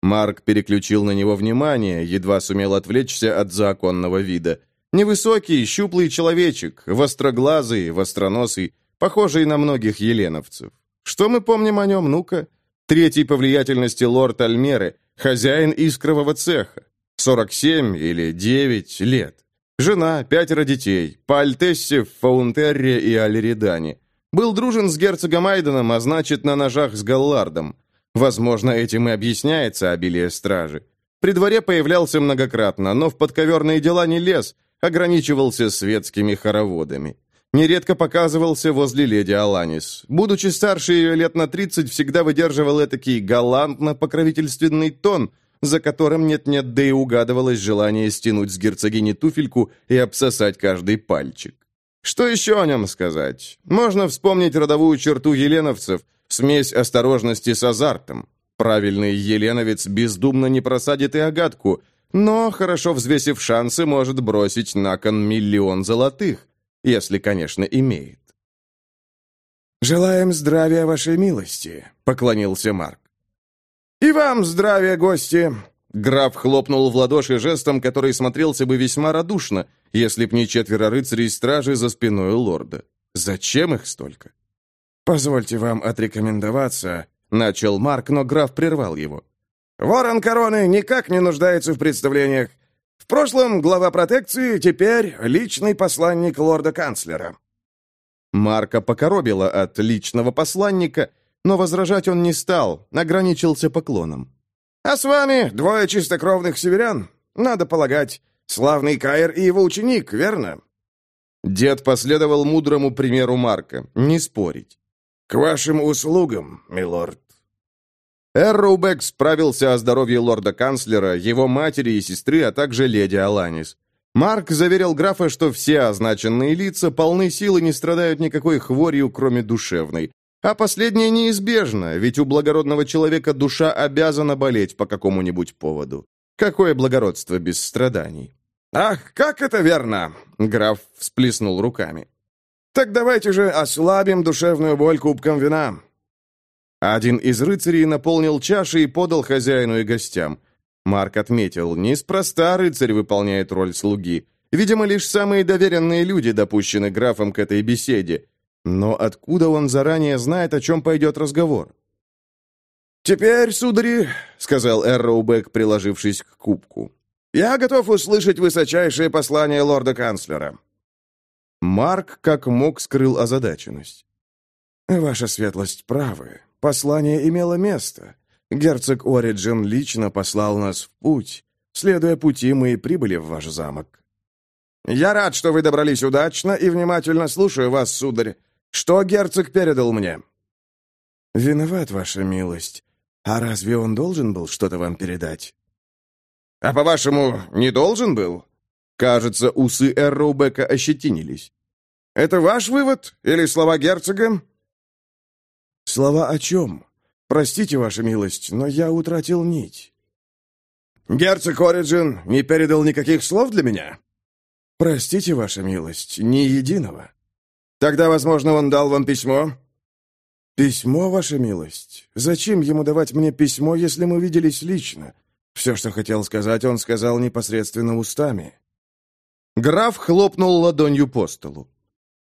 Speaker 1: Марк переключил на него внимание, едва сумел отвлечься от законного вида. Невысокий, щуплый человечек, востроглазый, востроносый, похожий на многих еленовцев. Что мы помним о нем, ну-ка? Третий по влиятельности лорд Альмеры, хозяин искрового цеха. 47 или 9 лет. Жена, пятеро детей, по Альтессе, Фаунтерре и Алеридане. Был дружен с герцогом Айденом, а значит, на ножах с Галлардом. Возможно, этим и объясняется обилие стражи. При дворе появлялся многократно, но в подковерные дела не лез – ограничивался светскими хороводами. Нередко показывался возле леди Аланис. Будучи старше ее лет на 30, всегда выдерживал этакий галантно-покровительственный тон, за которым нет-нет, да и угадывалось желание стянуть с герцогини туфельку и обсосать каждый пальчик. Что еще о нем сказать? Можно вспомнить родовую черту еленовцев, смесь осторожности с азартом. Правильный еленовец бездумно не просадит и огадку – но, хорошо взвесив шансы, может бросить на кон миллион золотых, если, конечно, имеет.
Speaker 2: «Желаем здравия вашей милости», — поклонился Марк. «И вам здравия, гости!»
Speaker 1: Граф хлопнул в ладоши жестом, который смотрелся бы весьма радушно, если б не четверо рыцарей стражи за спиной лорда. Зачем их столько?
Speaker 2: «Позвольте вам отрекомендоваться», — начал Марк, но граф прервал его. Ворон Короны никак не нуждается в представлениях. В прошлом глава протекции, теперь личный посланник лорда-канцлера».
Speaker 1: Марка покоробила от личного посланника, но возражать он не стал, ограничился поклоном.
Speaker 2: «А с вами двое чистокровных северян, надо полагать, славный Каир и его ученик, верно?»
Speaker 1: Дед последовал мудрому примеру Марка, не спорить.
Speaker 2: «К вашим услугам, милорд».
Speaker 1: Эрроубек справился о здоровье лорда-канцлера, его матери и сестры, а также леди Аланис. Марк заверил графа, что все означенные лица полны силы и не страдают никакой хворью, кроме душевной. А последнее неизбежно, ведь у благородного человека душа обязана болеть по какому-нибудь поводу. Какое благородство без страданий?
Speaker 2: «Ах, как это верно!» — граф всплеснул руками. «Так давайте же ослабим душевную боль кубком вина.
Speaker 1: Один из рыцарей наполнил чаши и подал хозяину и гостям. Марк отметил, неспроста рыцарь выполняет роль слуги. Видимо, лишь самые доверенные люди допущены графом к этой беседе. Но откуда он заранее знает, о чем пойдет разговор?
Speaker 2: «Теперь, судари», — сказал Эрроубек, приложившись к кубку, — «я готов услышать высочайшее послание лорда-канцлера».
Speaker 1: Марк как мог скрыл озадаченность.
Speaker 2: «Ваша светлость правы. Послание имело место. Герцог Ориджин лично послал нас в путь. Следуя пути, мы и прибыли в ваш замок. Я рад, что вы добрались удачно и внимательно слушаю вас, сударь. Что герцог передал мне?» «Виноват, ваша милость. А разве он должен был что-то вам передать?»
Speaker 1: «А по-вашему, не должен был?» Кажется, усы Эрроубека ощетинились. «Это ваш вывод или слова герцога?»
Speaker 2: «Слова о чем? Простите, ваша милость, но я утратил нить».
Speaker 1: «Герцог Ориджин не передал никаких слов для меня?»
Speaker 2: «Простите, ваша милость, ни единого».
Speaker 1: «Тогда, возможно, он дал вам письмо?»
Speaker 2: «Письмо, ваша милость? Зачем ему давать мне письмо, если мы виделись лично? Все, что хотел сказать, он сказал непосредственно устами».
Speaker 1: Граф хлопнул ладонью по столу.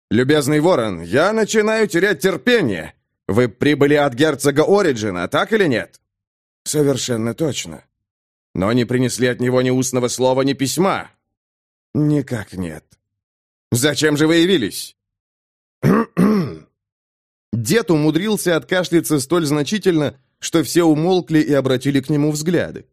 Speaker 1: «Любезный ворон, я начинаю терять терпение. Вы прибыли от герцога Ориджина, так или нет?»
Speaker 2: «Совершенно точно».
Speaker 1: «Но не принесли от него ни устного слова, ни письма».
Speaker 2: «Никак нет».
Speaker 1: «Зачем же вы явились?» Дед умудрился откашляться столь значительно, что все умолкли и обратили к нему взгляды.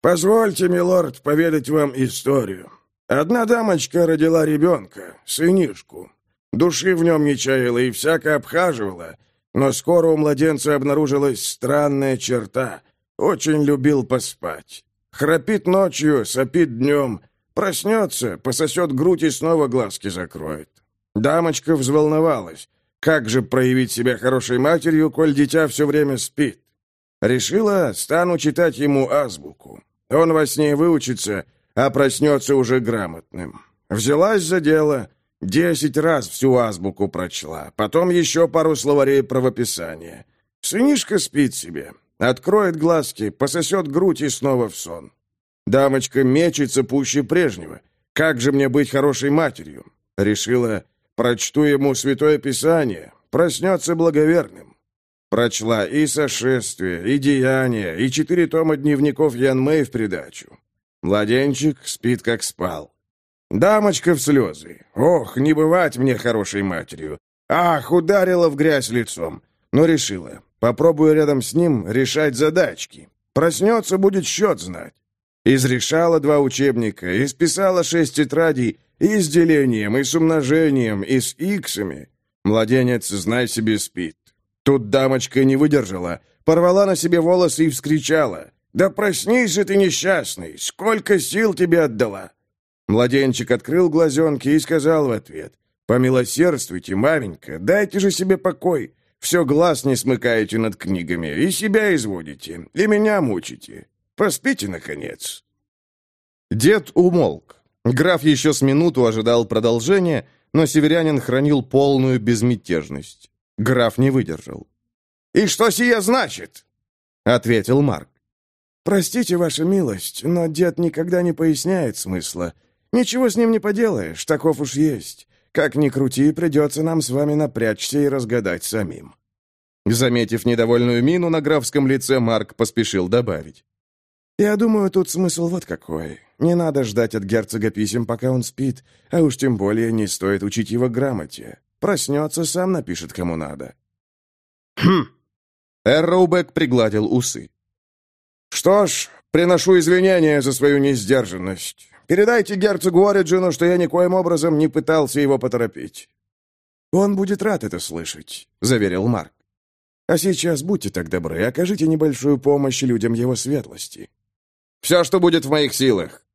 Speaker 2: «Позвольте, милорд, поведать вам историю. Одна дамочка родила ребенка, сынишку. Души в нем не чаяла и всяко обхаживала, но скоро у младенца обнаружилась странная черта. Очень любил поспать. Храпит ночью, сопит днем, проснется, пососет грудь и снова глазки закроет. Дамочка взволновалась. Как же проявить себя хорошей матерью, коль дитя все время спит? Решила, стану читать ему азбуку. Он во сне выучится, а проснется уже грамотным. Взялась за дело, десять раз всю азбуку прочла, потом еще пару словарей правописания. Сынишка спит себе, откроет глазки, пососет грудь и снова в сон. Дамочка мечется пуще прежнего. Как же мне быть хорошей матерью? Решила, прочту ему Святое Писание, проснется благоверным. Прочла и сошествие, и деяния, и четыре тома дневников Ян Мэй в придачу. Младенчик спит, как спал. Дамочка в слезы. Ох, не бывать мне хорошей матерью. Ах, ударила в грязь лицом. Но решила. Попробую рядом с ним решать задачки. Проснется, будет счет знать. Изрешала два учебника, исписала шесть тетрадей и с делением, и с умножением, и с иксами. Младенец, знай себе, спит. Тут дамочка не выдержала, порвала на себе волосы и вскричала. «Да проснись же ты, несчастный! Сколько сил тебе отдала!» Младенчик открыл глазенки и сказал в ответ. «Помилосердствуйте, маменька, дайте же себе покой. Все глаз не смыкаете над книгами, и себя изводите, и меня мучите. Поспите, наконец».
Speaker 1: Дед умолк. Граф еще с минуту ожидал продолжения, но северянин хранил полную безмятежность. Граф не выдержал.
Speaker 2: «И что сие значит?»
Speaker 1: — ответил Марк.
Speaker 2: «Простите, ваша милость, но дед никогда не поясняет смысла. Ничего с ним не поделаешь, таков уж есть. Как ни крути, придется нам с вами напрячься и разгадать самим».
Speaker 1: Заметив недовольную мину на графском лице, Марк поспешил добавить.
Speaker 2: «Я думаю, тут смысл вот какой. Не надо ждать от герцога писем, пока он спит, а уж тем более не стоит учить его грамоте. Проснется, сам напишет, кому надо».
Speaker 1: «Хм!» Эрроубек пригладил усы.
Speaker 2: «Что ж, приношу извинения за свою несдержанность. Передайте герцогу Ориджину, что я никоим образом не пытался его поторопить». «Он будет рад это слышать», — заверил Марк. «А сейчас будьте так добры, окажите небольшую помощь людям его светлости».
Speaker 1: «Все, что будет в моих силах».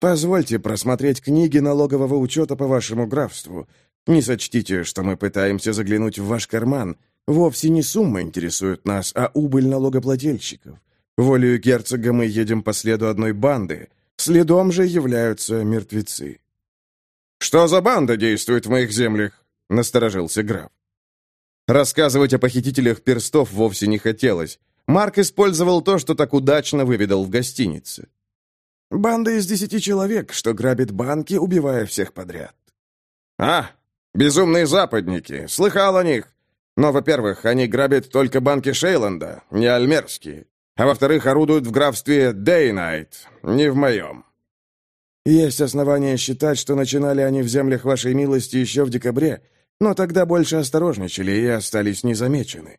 Speaker 2: «Позвольте просмотреть книги налогового учета по вашему графству. Не сочтите, что мы пытаемся заглянуть в ваш карман. Вовсе не сумма интересует нас, а убыль налогоплательщиков. Волею герцога мы едем по следу одной банды. Следом же являются мертвецы.
Speaker 1: «Что за банда действует в моих землях?» — насторожился граф. Рассказывать о похитителях перстов вовсе не хотелось. Марк использовал то, что так удачно выведал в гостинице.
Speaker 2: «Банда из десяти человек, что грабит банки, убивая всех подряд».
Speaker 1: «А, безумные западники! Слыхал о них! Но, во-первых, они грабят только банки Шейланда, не альмерские а во-вторых, орудуют в графстве Дейнайт, не в моем».
Speaker 2: «Есть основания считать, что начинали они в землях вашей милости еще в декабре, но тогда больше осторожничали и остались незамечены».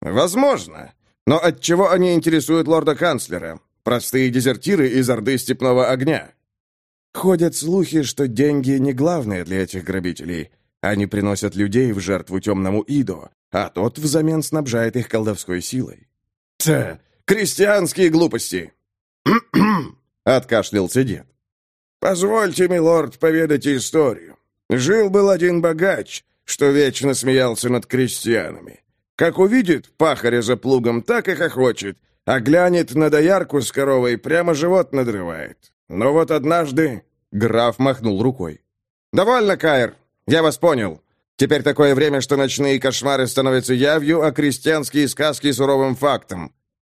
Speaker 1: «Возможно.
Speaker 2: Но отчего они интересуют лорда-канцлера? Простые дезертиры из Орды Степного Огня. Ходят слухи, что деньги не главное для этих грабителей. Они приносят людей в жертву темному Идо, а тот взамен снабжает их колдовской силой. «Та, крестьянские глупости!» откашлялся дед. «Позвольте, милорд, поведать историю. Жил-был один богач, что вечно смеялся над крестьянами. Как увидит пахаря за плугом, так и хохочет, а глянет на доярку с коровой, прямо живот надрывает. Но вот однажды...» Граф махнул рукой. «Довольно, Кайр, я вас понял. Теперь такое время, что ночные кошмары становятся явью, а крестьянские сказки суровым фактом.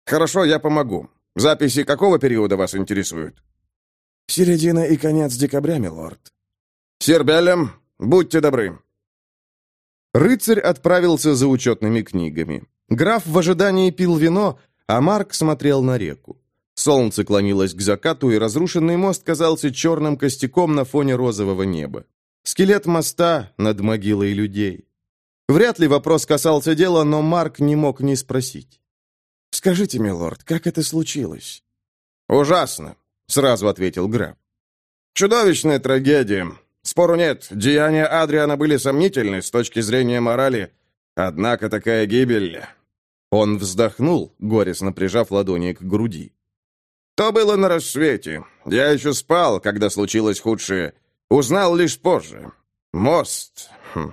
Speaker 2: Хорошо, я помогу. Записи какого периода вас интересуют?» «Середина и конец декабря, милорд». «Сир Беллем, будьте добры».
Speaker 1: Рыцарь отправился за учетными книгами. Граф в ожидании пил вино, а Марк смотрел на реку. Солнце клонилось к закату, и разрушенный мост казался черным костяком на фоне розового неба. Скелет моста над могилой людей. Вряд ли вопрос касался дела, но Марк не мог не спросить.
Speaker 3: «Скажите, милорд, как это случилось?»
Speaker 2: «Ужасно», — сразу ответил граф. «Чудовищная трагедия. Спору нет, деяния Адриана были сомнительны с точки зрения морали, однако такая гибель...»
Speaker 1: Он вздохнул, горестно прижав ладони к груди.
Speaker 2: «То было на рассвете. Я еще спал, когда случилось худшее. Узнал лишь позже. Мост. Хм.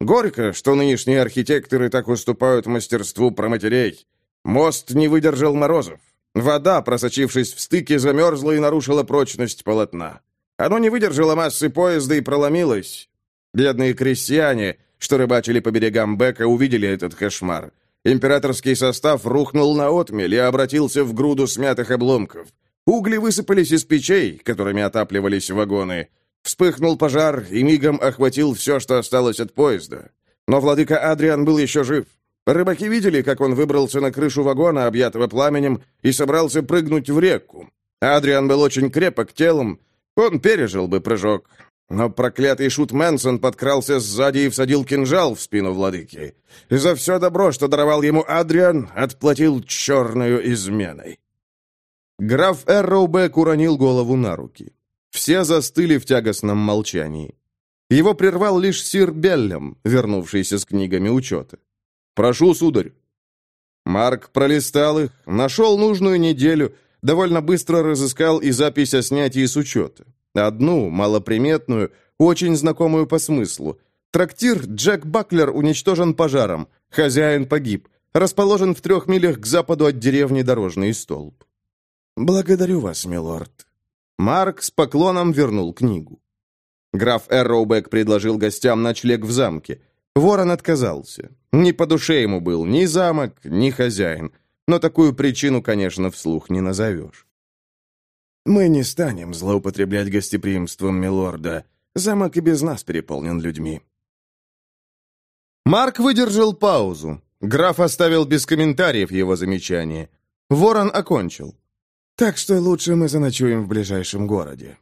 Speaker 2: Горько, что нынешние архитекторы так уступают мастерству проматерей. Мост не выдержал морозов. Вода, просочившись в стыке, замерзла и нарушила прочность полотна. Оно не выдержало массы поезда и проломилось. Бедные крестьяне, что рыбачили по берегам Бека, увидели этот кошмар. Императорский состав рухнул на отмель и обратился в груду смятых обломков. Угли высыпались из печей, которыми отапливались вагоны. Вспыхнул пожар и мигом охватил все, что осталось от поезда. Но владыка Адриан был еще жив. Рыбаки видели, как он выбрался на крышу вагона, объятого пламенем, и собрался прыгнуть в реку. Адриан был очень крепок телом, он пережил бы прыжок. Но проклятый шут Мэнсон подкрался сзади и всадил кинжал в спину владыки. И за все добро, что даровал ему Адриан, отплатил черную изменой.
Speaker 1: Граф Эрроубек уронил голову на руки. Все застыли в тягостном молчании. Его прервал лишь сир Беллем, вернувшийся с книгами учета. «Прошу, сударь». Марк пролистал их, нашел нужную неделю, довольно быстро разыскал и запись о снятии с учета. Одну, малоприметную, очень знакомую по смыслу. Трактир Джек Баклер уничтожен пожаром, хозяин погиб, расположен в трех милях к западу от деревни Дорожный столб.
Speaker 3: «Благодарю вас, милорд».
Speaker 1: Марк с поклоном вернул книгу. Граф Эрроубек предложил гостям ночлег в замке. Ворон отказался. Не по душе ему был ни замок, ни хозяин. Но такую причину, конечно, вслух не назовешь.
Speaker 3: «Мы не станем злоупотреблять гостеприимством милорда. Замок и без нас переполнен людьми».
Speaker 1: Марк выдержал паузу. Граф оставил без комментариев его замечание. Ворон окончил.
Speaker 3: «Так что лучше мы заночуем в ближайшем городе».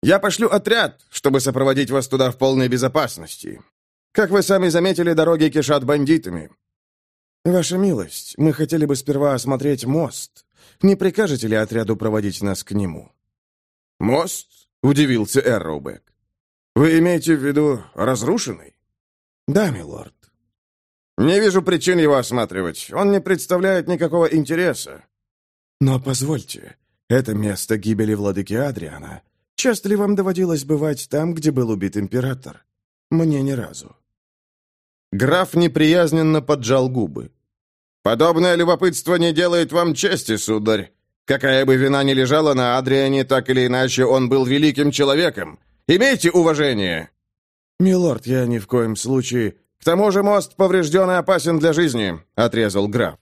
Speaker 2: «Я пошлю отряд, чтобы сопроводить вас туда в полной безопасности. Как вы сами заметили, дороги кишат бандитами».
Speaker 3: «Ваша милость, мы хотели бы сперва осмотреть мост. Не прикажете ли отряду проводить нас к нему?»
Speaker 2: «Мост?» — удивился Эрроубек. «Вы имеете в виду разрушенный?»
Speaker 3: «Да, милорд».
Speaker 2: «Не вижу причин его осматривать. Он не представляет никакого интереса».
Speaker 3: «Но позвольте, это место гибели владыки Адриана. Часто ли вам доводилось бывать там, где был убит император? Мне ни разу».
Speaker 1: Граф неприязненно поджал губы.
Speaker 2: «Подобное любопытство не делает вам чести, сударь. Какая бы вина ни лежала на Адриане, так или иначе он был великим человеком. Имейте уважение!»
Speaker 3: «Милорд, я ни в коем случае...»
Speaker 2: «К тому же мост поврежден и опасен для жизни», — отрезал граф.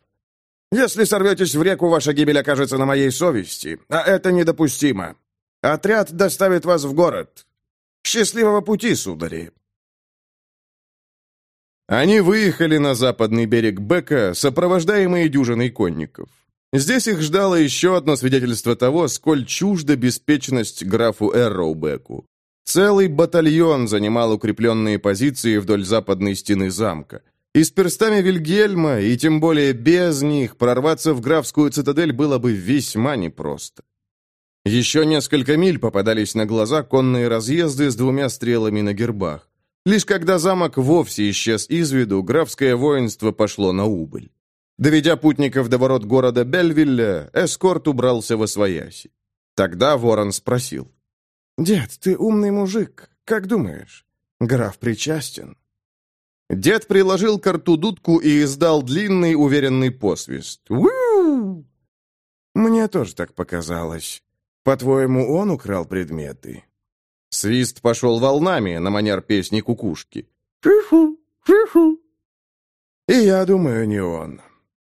Speaker 2: «Если сорветесь в реку, ваша гибель окажется на моей совести, а это недопустимо. Отряд доставит вас в город. Счастливого пути, судари!»
Speaker 1: Они выехали на западный берег Бека, сопровождаемые дюжиной конников. Здесь их ждало еще одно свидетельство того, сколь чужда беспечность графу Эрроубеку. Целый батальон занимал укрепленные позиции вдоль западной стены замка. И с перстами Вильгельма, и тем более без них, прорваться в графскую цитадель было бы весьма непросто. Еще несколько миль попадались на глаза конные разъезды с двумя стрелами на гербах. Лишь когда замок вовсе исчез из виду, графское воинство пошло на убыль. Доведя путников до ворот города Бельвилля, эскорт убрался во свояси. Тогда ворон спросил.
Speaker 2: «Дед, ты умный мужик. Как думаешь, граф причастен?»
Speaker 1: Дед приложил к рту дудку и издал длинный уверенный посвист. «Уу!»
Speaker 2: «Мне тоже так показалось. По-твоему, он украл предметы?»
Speaker 1: Свист пошел волнами на манер песни кукушки.
Speaker 2: «Фу-фу, фу-фу». «И я думаю, не он.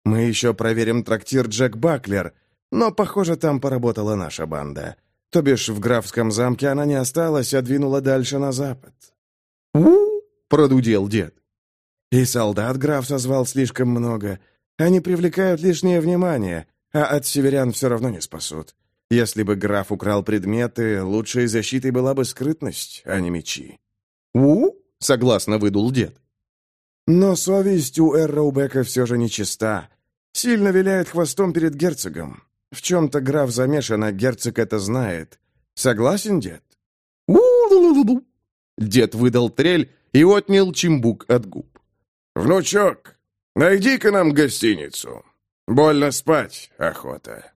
Speaker 2: Мы еще проверим трактир Джек Баклер, но, похоже, там поработала наша банда. То бишь, в графском замке она не осталась, а двинула дальше на запад».
Speaker 1: «У-у-у!» продудел дед.
Speaker 2: И солдат граф созвал слишком много. Они привлекают лишнее внимание, а от северян все равно не спасут. Если бы граф украл предметы, лучшей защитой была бы скрытность, а не мечи.
Speaker 1: «У?» — согласно выдул дед.
Speaker 2: Но совесть у Эрроубека все же нечиста. Сильно виляет хвостом перед герцогом. В чем-то граф замешан, а герцог это знает. Согласен, дед?
Speaker 1: Дед выдал трель и отнял чимбук от губ.
Speaker 2: «Внучок, найди-ка нам гостиницу. Больно спать, охота».